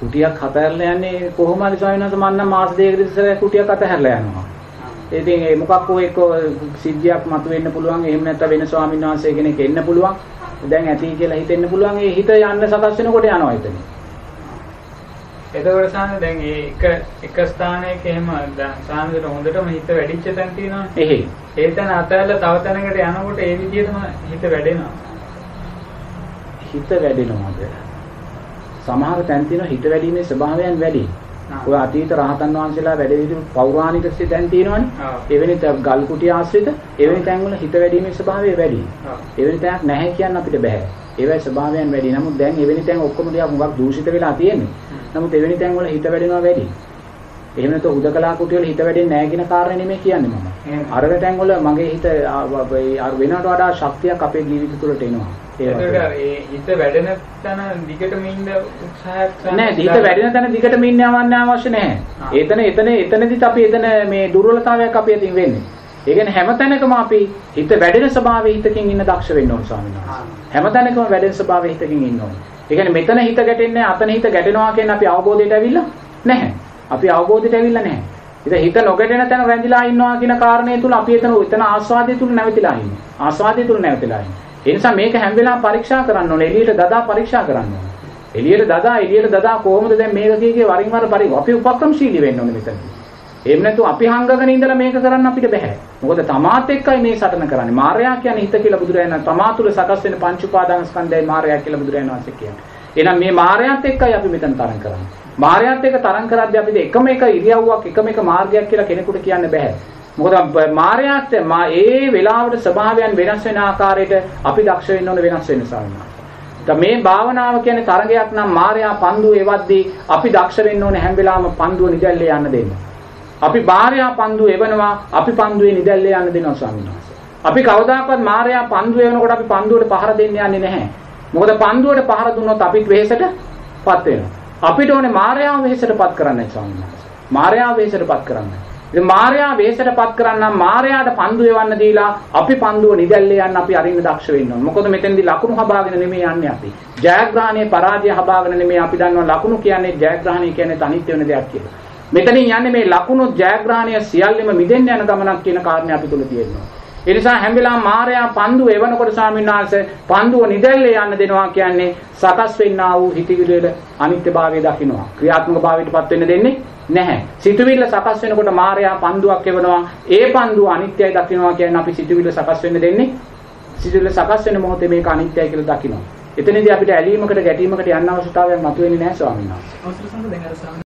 කුටියක් හතරලා යන්නේ කොහොම හරි ස්වාමීන් වහන්සේ මම නම් මාස දෙකකට ඉස්සර කුටියක් අතහැරලා යනවා. ඉතින් ඒ මොකක් හෝ එක්ක සිද්ධියක් මතුවෙන්න පුළුවන්. එහෙම නැත්නම් වෙන ස්වාමීන් වහන්සේ කෙනෙක් එන්න පුළුවන්. දැන් ඇති කියලා හිතෙන්න පුළුවන්. ඒ හිත යන්න සකස් වෙනකොට යනවා එතන. එතකොට සාන දැන් මේ එක එක ස්ථානයක එහෙම දැන් සානකට හොඳටම හිත වැඩිච්ච තැන තියෙනවනේ. එහේ. ඒ තැන අතහැරලා තව තැනකට යනකොට ඒ විදිහටම හිත වැඩෙනවා. හිත වැඩෙනවද? සමහර තැන් තියෙනවා හිත වැඩිීමේ ස්වභාවයන් වැඩි. ඔය අතීත රහතන් වහන්සේලා වැඩ සිටි පෞරාණික තැන් තියෙනවනේ. එවැනි ගල් කුටි ආශ්‍රිත එවැනි තැන් වල හිත වැඩිීමේ ස්වභාවය වැඩි. එවැනි තැනක් නැහැ කියන්න අපිට බෑ. ඒවයි ස්වභාවයන් වැඩි. නමුත් දැන් එවැනි තැන් ඔක්කොම ටිකක් හුඟක් දූෂිත වෙලා තියෙන්නේ. නමුත් එවැනි තැන් වල හිත වැඩෙනවා වැඩි. එහෙම නැත්නම් හුදකලා කුටි වල හිත වැඩෙන්නේ නැහැ කියන කාරණේ නෙමෙයි කියන්නේ මම. අර තැන් වල මගේ හිත අර වෙනකට වඩා ශක්තියක් අපේ ජීවිත තුළට එනවා. ඒ හිත වැඩෙන තැන දිගටම ඉන්න උත්සාහයක් නෑ හිත වැඩෙන තැන දිගටම ඉන්න යවන්න අවශ්‍ය නැහැ. එතන එතන එතනදිත් අපි එතන මේ දුර්වලතාවයක් අපි අතින් වෙන්නේ. ඒ කියන්නේ හැම තැනකම අපි හිත වැඩෙන ස්වභාවයේ හිතකින් ඉන්න දක්ෂ වෙන්න ඕන ස්වාමීන් වහන්සේ. හැම තැනකම වැඩෙන ස්වභාවයේ හිතකින් ඉන්න ඕන. ඒ කියන්නේ මෙතන හිත ගැටෙන්නේ අතන හිත ගැටෙනවා කියන අපි අවබෝධයට ඇවිල්ලා නැහැ. අපි අවබෝධයට ඇවිල්ලා නැහැ. ඉතින් හිත නොගැටෙන තැන රැඳිලා ඉන්නවා කියන කාරණේ තුල අපි එතන එතන ආස්වාදයේ තුල නැවතිලා ඉන්නේ. ආස්වාදයේ තුල නැවතිලා ඉන්නේ. ඒ නිසා මේක හැම වෙලාවෙම පරීක්ෂා කරන්න ඕනේ. එළියට දදා පරීක්ෂා කරන්න ඕනේ. එළියට දදා එළියට දදා කොහොමද දැන් මේක කීකේ වරින් වර පරි අපි උපක්‍රමශීලී වෙන්න ඕනේ මෙතන. එහෙම නැතු අපි හංගගෙන ඉඳලා මේක කරන්න අපිට බෑ. මොකද තමාත් එක්කයි මේ සටන කරන්නේ. මායя කියන්නේ හිත කියලා බුදුරජාණන් තමා තුළ සකස් වෙන පංච උපාදාන ස්කන්ධයයි මායя කියලා බුදුරජාණන් වහන්සේ කියන්නේ. එහෙනම් මේ මායයත් එක්කයි අපි මෙතන තරම් කරන්නේ. මායයත් එක තරම් කරද්දී අපිට එකම එක ඉරියව්වක් එකම එක මාර්ගයක් කියලා කෙනෙකුට කියන්න බෑ. මොකද මායයත් මා ඒ වෙලාවට ස්වභාවයන් වෙනස් වෙන ආකාරයට අපි දක්ෂ වෙන්න ඕන වෙනස් වෙන්න සාමාන්‍යයෙන්. මේ භාවනාව කියන්නේ තරගයක් නම් මායя පන්දු එවද්දී අපි දක්ෂ වෙන්න ඕනේ හැම වෙලාවම පන්දුව නිදැල්ලේ යන්න දෙන්න. අපි මායя පන්දු එවනවා අපි පන්දුවේ නිදැල්ලේ යන්න දෙනවා ස්වාමීන් වහන්සේ. අපි කවදාකවත් මායя පන්දු එවනකොට අපි පන්දුවට පහර දෙන්න යන්නේ නැහැ. මොකද පන්දුවට පහර දුන්නොත් අපිත් වෙහෙසටපත් වෙනවා. අපිට ඕනේ මායяව වෙහෙසටපත් කරන්නයි ස්වාමීන් වහන්සේ. මායяව වෙහෙසටපත් කරන්නයි. ඉතින් මාර්යා වේසටපත් කරන්නම් මාර්යාට පන්දු එවන්න දීලා අපි පන්දුව නිදැල්ලේ යන්න අපි අරින්න දක්ෂ වෙන්න ඕන. මොකද මෙතෙන්දී ලකුණු හබාගෙන නෙමෙයි යන්නේ අපි. ජයග්‍රහණයේ පරාජය හබාගෙන නෙමෙයි අපි දන්නවා ලකුණු කියන්නේ ජයග්‍රහණය කියන්නේ අනිත්‍ය වෙන දෙයක් කියලා. මෙතනින් යන්නේ මේ ලකුණු ජයග්‍රහණය සියල්ලම මිදෙන්න යන ගමනක් කියන කාරණේ අපි තුල තියෙනවා. ඒ නිසා හැම වෙලාවම මායя පන්දුව එවනකොට ස්වාමීන් වහන්සේ පන්දුව නිදැල්ලේ යන්න දෙනවා කියන්නේ සකස් වෙන්නා වූ හිතවිලිවල අනිත්‍යභාවය දකින්නවා. ක්‍රියාත්මක භාවයටපත් වෙන්න දෙන්නේ නැහැ. සිතුවිල්ල සකස් වෙනකොට මායя පන්දුවක් එවනවා. ඒ පන්දුව අනිත්‍යයි දකින්නවා කියන්නේ අපි සිතුවිල්ල සකස් වෙන්න දෙන්නේ. සිතුවිල්ල සකස් වෙන මොහොතේ මේක අනිත්‍යයි කියලා දකින්නවා. එතනදී අපිට ඇලීමකට ගැටීමකට යන්න අවශ්‍යතාවයක් මතුවෙන්නේ නැහැ ස්වාමීන් වහන්සේ.